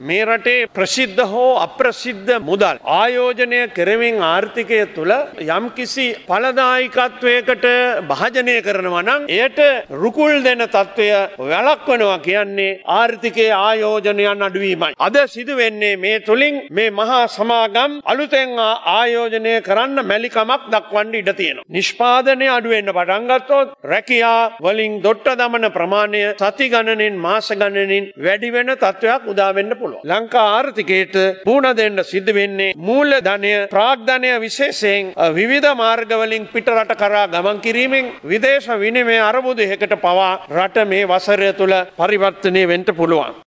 මේ රටේ ප්‍රසිද්ධ හෝ අප්‍රසිද්ධ මුදල් ආයෝජනය කරමින් ආර්ථිකය තුළ යම්කිසි පලදායිකත්වයකට භාජනය කරනවා නම් එයට රුකුල් දෙන තත්ත්වය වැලක්වනවා කියන්නේ ආර්ථිකයේ ආයෝජනයන් අඩුවීමයි. අද සිදුවෙන්නේ මේ තුළින් මේ මහා සමාගම් අලුතෙන් ආයෝජනය කරන්න මැලිකමක් දක්වන්න ඉඩ තියෙනවා. නිෂ්පාදනය අඩුවෙන්න්න පටන්ගත්තොත් රැකයා වලින් දොට්ට දමන ප්‍රමාණය සති ගණනින් මාස ගණනින් වැඩිවෙන තත්ත්වයක් උදාවෙන්න පුළුව. ලංකා ආර්ථිකයට පූුණ දෙන්න සිද්ධ වෙන්නේ මූල ධනය ප්‍රාග්ධනය විශේෂයෙන් විවිධ මාර්ගවලින් පිටරට කරා ගමන් කිරීමෙන් විදේශ විනිමේ අරමුදු එකට පවා රට මේ වසරය තුළ පරිවර්තනය වෙන්ට පුළුවන්.